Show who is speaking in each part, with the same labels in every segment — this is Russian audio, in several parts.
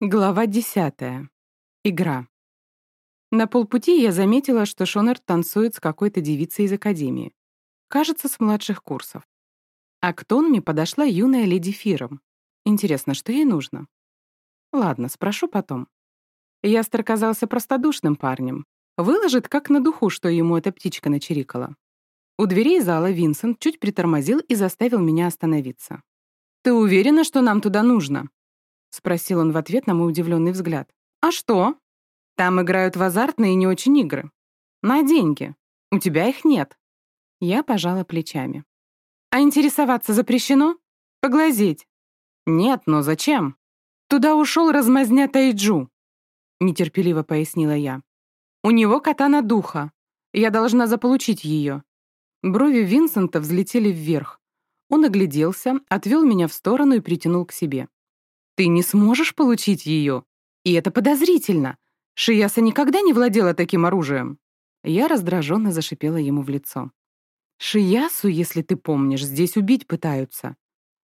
Speaker 1: Глава десятая. Игра. На полпути я заметила, что Шонер танцует с какой-то девицей из академии. Кажется, с младших курсов. А к Тонми подошла юная леди Фиром. Интересно, что ей нужно? Ладно, спрошу потом. Ястер казался простодушным парнем. Выложит как на духу, что ему эта птичка начирикала. У дверей зала Винсент чуть притормозил и заставил меня остановиться. «Ты уверена, что нам туда нужно?» — спросил он в ответ на мой удивленный взгляд. «А что? Там играют в азартные и не очень игры. На деньги. У тебя их нет». Я пожала плечами. «А интересоваться запрещено? Поглазеть?» «Нет, но зачем?» «Туда ушел размазня Тайджу», — нетерпеливо пояснила я. «У него катана духа. Я должна заполучить ее». Брови Винсента взлетели вверх. Он огляделся, отвел меня в сторону и притянул к себе. Ты не сможешь получить ее. И это подозрительно. Шияса никогда не владела таким оружием. Я раздраженно зашипела ему в лицо. Шиясу, если ты помнишь, здесь убить пытаются.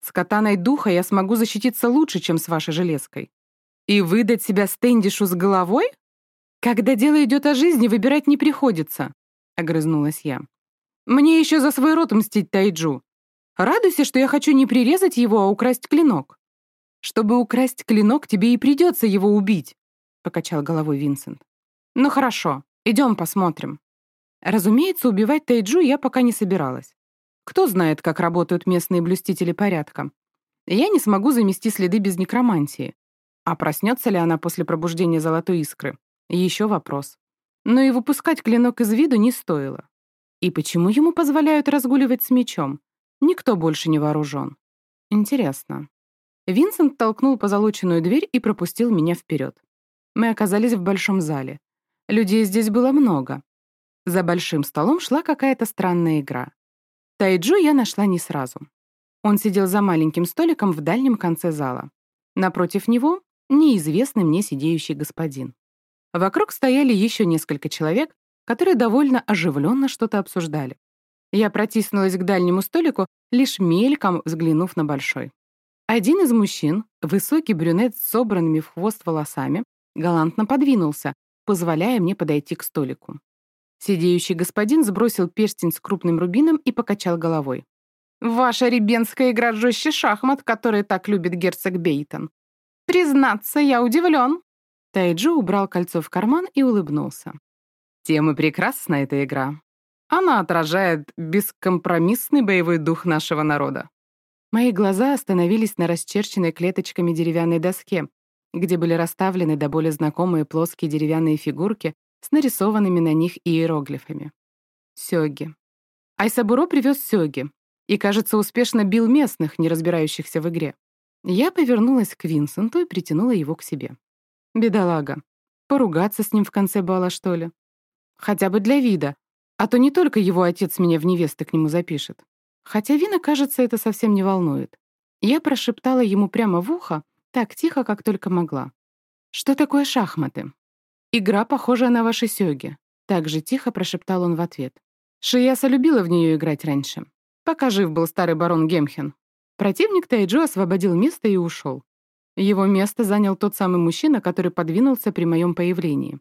Speaker 1: С катаной духа я смогу защититься лучше, чем с вашей железкой. И выдать себя Стэндишу с головой? Когда дело идет о жизни, выбирать не приходится, — огрызнулась я. Мне еще за свой рот мстить Тайджу. Радуйся, что я хочу не прирезать его, а украсть клинок. Чтобы украсть клинок, тебе и придется его убить», — покачал головой Винсент. «Ну хорошо, идем посмотрим». Разумеется, убивать Тайджу я пока не собиралась. Кто знает, как работают местные блюстители порядка. Я не смогу замести следы без некромантии. А проснется ли она после пробуждения золотой искры? Еще вопрос. Но и выпускать клинок из виду не стоило. И почему ему позволяют разгуливать с мечом? Никто больше не вооружен. Интересно. Винсент толкнул позолоченную дверь и пропустил меня вперед. Мы оказались в большом зале. Людей здесь было много. За большим столом шла какая-то странная игра. Тайджу я нашла не сразу. Он сидел за маленьким столиком в дальнем конце зала. Напротив него — неизвестный мне сидеющий господин. Вокруг стояли еще несколько человек, которые довольно оживленно что-то обсуждали. Я протиснулась к дальнему столику, лишь мельком взглянув на большой. Один из мужчин, высокий брюнет с собранными в хвост волосами, галантно подвинулся, позволяя мне подойти к столику. Сидеющий господин сбросил перстень с крупным рубином и покачал головой. «Ваша ребенская игра жестче шахмат, который так любит герцог Бейтон. Признаться, я удивлен». Тайджу убрал кольцо в карман и улыбнулся. «Тем и прекрасна эта игра. Она отражает бескомпромиссный боевой дух нашего народа. Мои глаза остановились на расчерченной клеточками деревянной доске, где были расставлены до боли знакомые плоские деревянные фигурки с нарисованными на них иероглифами. Сёги. Айсабуро привез сёги и, кажется, успешно бил местных, не разбирающихся в игре. Я повернулась к Винсенту и притянула его к себе. Бедолага. Поругаться с ним в конце бала, что ли? Хотя бы для вида, а то не только его отец меня в невесты к нему запишет. Хотя Вина, кажется, это совсем не волнует. Я прошептала ему прямо в ухо, так тихо, как только могла. «Что такое шахматы?» «Игра, похожая на ваши сёги», — так же тихо прошептал он в ответ. Шияса любила в нее играть раньше, пока жив был старый барон Гемхен. Противник Тайджо освободил место и ушел. Его место занял тот самый мужчина, который подвинулся при моем появлении.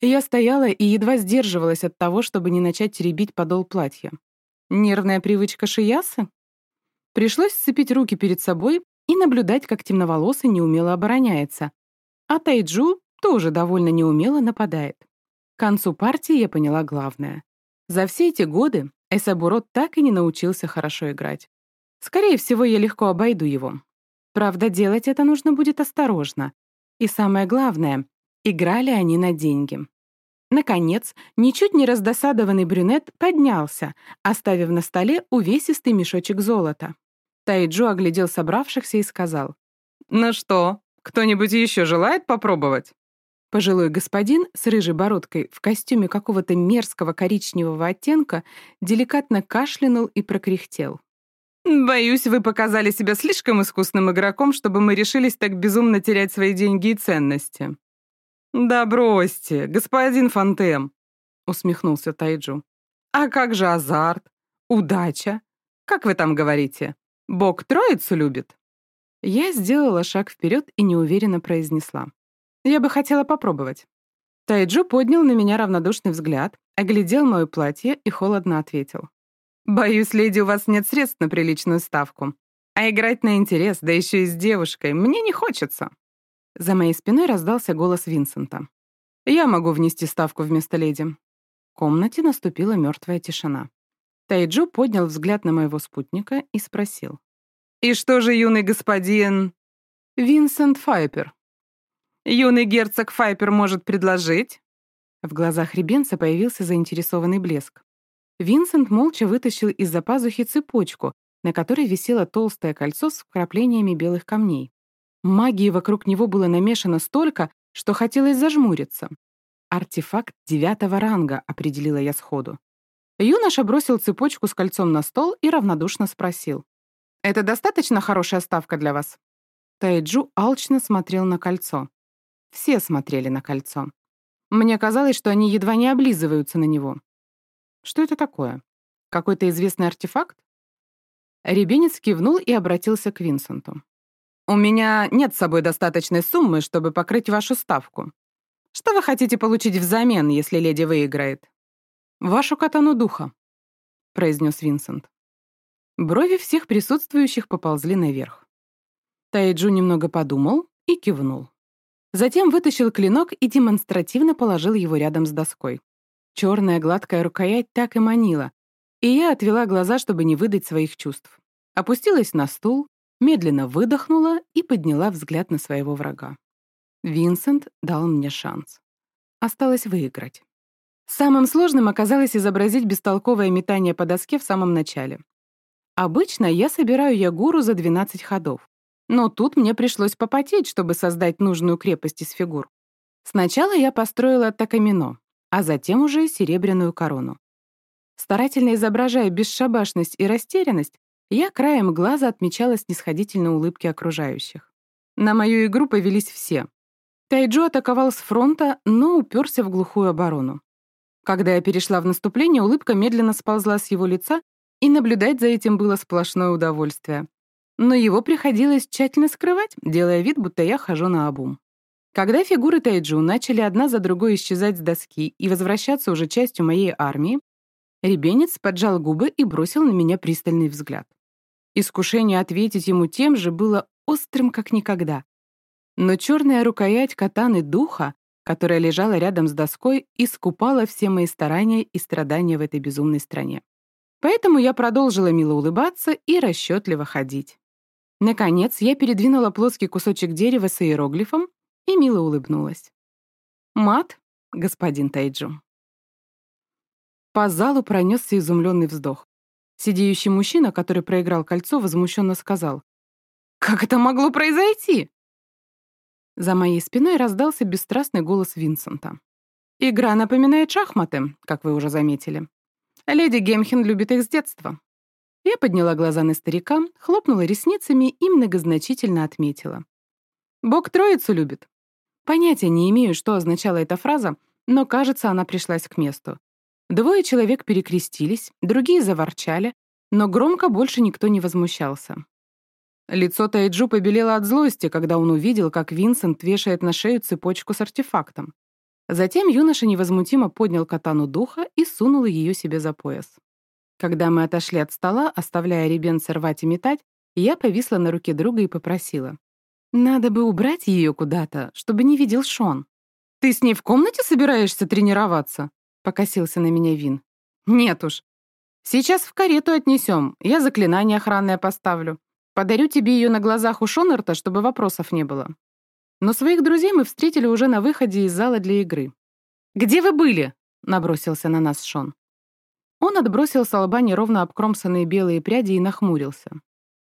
Speaker 1: Я стояла и едва сдерживалась от того, чтобы не начать теребить подол платья. Нервная привычка Шиясы? Пришлось сцепить руки перед собой и наблюдать, как темноволосый неумело обороняется. А Тайджу тоже довольно неумело нападает. К концу партии я поняла главное. За все эти годы Эсабуро так и не научился хорошо играть. Скорее всего, я легко обойду его. Правда, делать это нужно будет осторожно. И самое главное, играли они на деньги. Наконец, ничуть не раздосадованный брюнет поднялся, оставив на столе увесистый мешочек золота. Тайджу оглядел собравшихся и сказал. «Ну что, кто-нибудь еще желает попробовать?» Пожилой господин с рыжей бородкой в костюме какого-то мерзкого коричневого оттенка деликатно кашлянул и прокряхтел. «Боюсь, вы показали себя слишком искусным игроком, чтобы мы решились так безумно терять свои деньги и ценности. «Да бросьте, господин Фантем», — усмехнулся Тайджу. «А как же азарт? Удача? Как вы там говорите? Бог троицу любит?» Я сделала шаг вперед и неуверенно произнесла. «Я бы хотела попробовать». Тайджу поднял на меня равнодушный взгляд, оглядел мое платье и холодно ответил. «Боюсь, леди, у вас нет средств на приличную ставку. А играть на интерес, да еще и с девушкой, мне не хочется». За моей спиной раздался голос Винсента. «Я могу внести ставку вместо леди». В комнате наступила мертвая тишина. Тайджу поднял взгляд на моего спутника и спросил. «И что же, юный господин...» «Винсент Файпер». «Юный герцог Файпер может предложить?» В глазах Ребенца появился заинтересованный блеск. Винсент молча вытащил из-за пазухи цепочку, на которой висело толстое кольцо с вкраплениями белых камней. Магии вокруг него было намешано столько, что хотелось зажмуриться. «Артефакт девятого ранга», — определила я сходу. Юноша бросил цепочку с кольцом на стол и равнодушно спросил. «Это достаточно хорошая ставка для вас?» Тайджу алчно смотрел на кольцо. Все смотрели на кольцо. Мне казалось, что они едва не облизываются на него. Что это такое? Какой-то известный артефакт? Ребенец кивнул и обратился к Винсенту. «У меня нет с собой достаточной суммы, чтобы покрыть вашу ставку. Что вы хотите получить взамен, если леди выиграет?» «Вашу катану духа», — произнес Винсент. Брови всех присутствующих поползли наверх. Тайджу немного подумал и кивнул. Затем вытащил клинок и демонстративно положил его рядом с доской. Черная гладкая рукоять так и манила, и я отвела глаза, чтобы не выдать своих чувств. Опустилась на стул, медленно выдохнула и подняла взгляд на своего врага. Винсент дал мне шанс. Осталось выиграть. Самым сложным оказалось изобразить бестолковое метание по доске в самом начале. Обычно я собираю ягуру за 12 ходов. Но тут мне пришлось попотеть, чтобы создать нужную крепость из фигур. Сначала я построила такамино, а затем уже серебряную корону. Старательно изображая бесшабашность и растерянность, я краем глаза отмечала снисходительные улыбки окружающих. На мою игру повелись все. Тайджо атаковал с фронта, но уперся в глухую оборону. Когда я перешла в наступление, улыбка медленно сползла с его лица, и наблюдать за этим было сплошное удовольствие. Но его приходилось тщательно скрывать, делая вид, будто я хожу на обум. Когда фигуры Тайджу начали одна за другой исчезать с доски и возвращаться уже частью моей армии, ребенец поджал губы и бросил на меня пристальный взгляд. Искушение ответить ему тем же было острым как никогда. Но черная рукоять катаны духа, которая лежала рядом с доской, искупала все мои старания и страдания в этой безумной стране. Поэтому я продолжила мило улыбаться и расчетливо ходить. Наконец, я передвинула плоский кусочек дерева с иероглифом и мило улыбнулась. «Мат, господин Тайджу». По залу пронесся изумленный вздох. Сидеющий мужчина, который проиграл кольцо, возмущенно сказал. «Как это могло произойти?» За моей спиной раздался бесстрастный голос Винсента. «Игра напоминает шахматы, как вы уже заметили. Леди Гемхен любит их с детства». Я подняла глаза на старика, хлопнула ресницами и многозначительно отметила. «Бог троицу любит». Понятия не имею, что означала эта фраза, но, кажется, она пришлась к месту. Двое человек перекрестились, другие заворчали, но громко больше никто не возмущался. Лицо Тайджу побелело от злости, когда он увидел, как Винсент вешает на шею цепочку с артефактом. Затем юноша невозмутимо поднял катану духа и сунул ее себе за пояс. Когда мы отошли от стола, оставляя ребенца рвать и метать, я повисла на руке друга и попросила. «Надо бы убрать ее куда-то, чтобы не видел Шон». «Ты с ней в комнате собираешься тренироваться?» Покосился на меня Вин. «Нет уж. Сейчас в карету отнесем, я заклинание охранное поставлю. Подарю тебе ее на глазах у Шонерта, чтобы вопросов не было». Но своих друзей мы встретили уже на выходе из зала для игры. «Где вы были?» — набросился на нас Шон. Он отбросил с лба неровно обкромсанные белые пряди и нахмурился.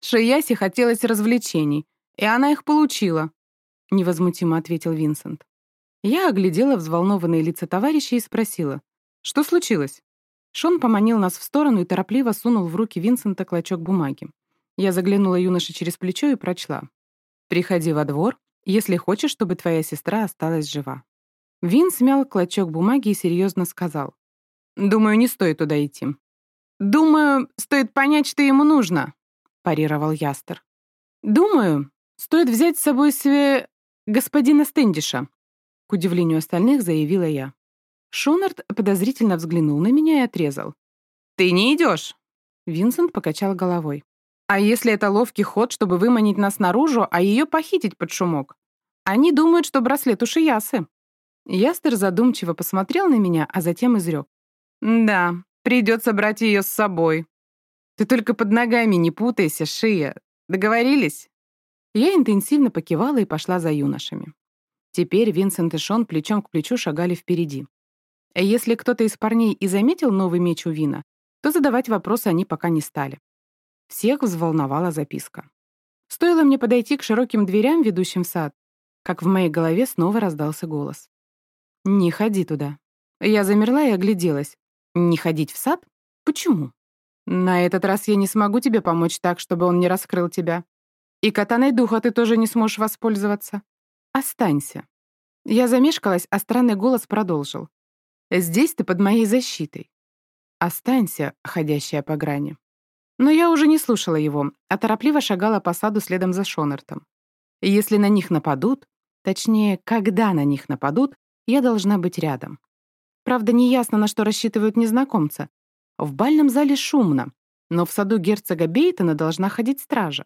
Speaker 1: «Шияси хотелось развлечений, и она их получила», — невозмутимо ответил Винсент. Я оглядела взволнованные лица товарища и спросила, «Что случилось?» Шон поманил нас в сторону и торопливо сунул в руки Винсента клочок бумаги. Я заглянула юноше через плечо и прочла. «Приходи во двор, если хочешь, чтобы твоя сестра осталась жива». Вин смял клочок бумаги и серьезно сказал. «Думаю, не стоит туда идти». «Думаю, стоит понять, что ему нужно», — парировал Ястер. «Думаю, стоит взять с собой све... господина Стендиша», к удивлению остальных заявила я. Шонард подозрительно взглянул на меня и отрезал. «Ты не идешь!» Винсент покачал головой. «А если это ловкий ход, чтобы выманить нас наружу, а ее похитить под шумок? Они думают, что браслет у Шиясы». Ястер задумчиво посмотрел на меня, а затем изрек. «Да, придется брать ее с собой. Ты только под ногами не путайся, Шия. Договорились?» Я интенсивно покивала и пошла за юношами. Теперь Винсент и Шон плечом к плечу шагали впереди. Если кто-то из парней и заметил новый меч у Вина, то задавать вопросы они пока не стали. Всех взволновала записка. Стоило мне подойти к широким дверям, ведущим в сад, как в моей голове снова раздался голос. «Не ходи туда». Я замерла и огляделась. «Не ходить в сад? Почему?» «На этот раз я не смогу тебе помочь так, чтобы он не раскрыл тебя. И катаной духа ты тоже не сможешь воспользоваться. Останься». Я замешкалась, а странный голос продолжил. «Здесь ты под моей защитой. Останься, ходящая по грани». Но я уже не слушала его, а торопливо шагала по саду следом за Шонертом. Если на них нападут, точнее, когда на них нападут, я должна быть рядом. Правда, неясно, на что рассчитывают незнакомцы. В бальном зале шумно, но в саду герцога Бейтона должна ходить стража.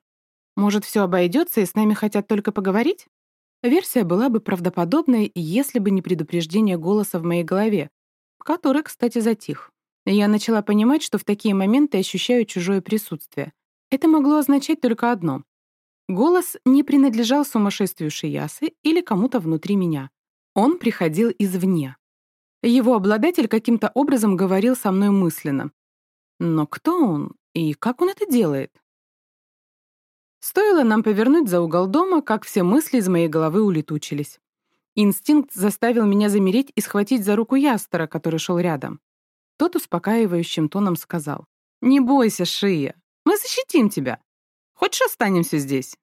Speaker 1: Может, все обойдется, и с нами хотят только поговорить? Версия была бы правдоподобной, если бы не предупреждение голоса в моей голове, который, кстати, затих. Я начала понимать, что в такие моменты ощущаю чужое присутствие. Это могло означать только одно. Голос не принадлежал сумасшествию Шиясы или кому-то внутри меня. Он приходил извне. Его обладатель каким-то образом говорил со мной мысленно. Но кто он и как он это делает? Стоило нам повернуть за угол дома, как все мысли из моей головы улетучились. Инстинкт заставил меня замереть и схватить за руку Ястера, который шел рядом. Тот успокаивающим тоном сказал. «Не бойся, Шия, мы защитим тебя. Хочешь, останемся здесь?»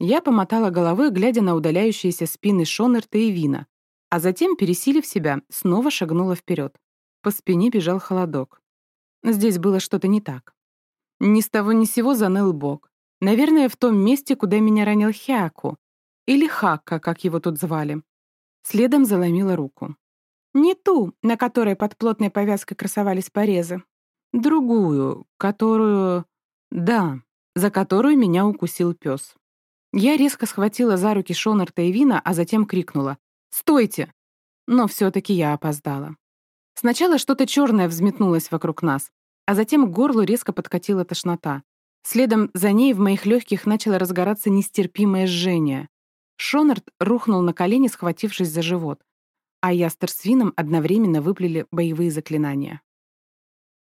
Speaker 1: Я помотала головой, глядя на удаляющиеся спины Шонерта и Вина, а затем, пересилив себя, снова шагнула вперед. По спине бежал холодок. Здесь было что-то не так. Ни с того ни сего заныл бок. Наверное, в том месте, куда меня ранил Хиаку. Или Хакка, как его тут звали. Следом заломила руку. Не ту, на которой под плотной повязкой красовались порезы. Другую, которую... Да, за которую меня укусил пес. Я резко схватила за руки Шонарта и Вина, а затем крикнула «Стойте!». Но все-таки я опоздала. Сначала что-то черное взметнулось вокруг нас, а затем к горлу резко подкатила тошнота. Следом за ней в моих легких начало разгораться нестерпимое жжение. Шонард рухнул на колени, схватившись за живот а Ястер с Вином одновременно выплели боевые заклинания.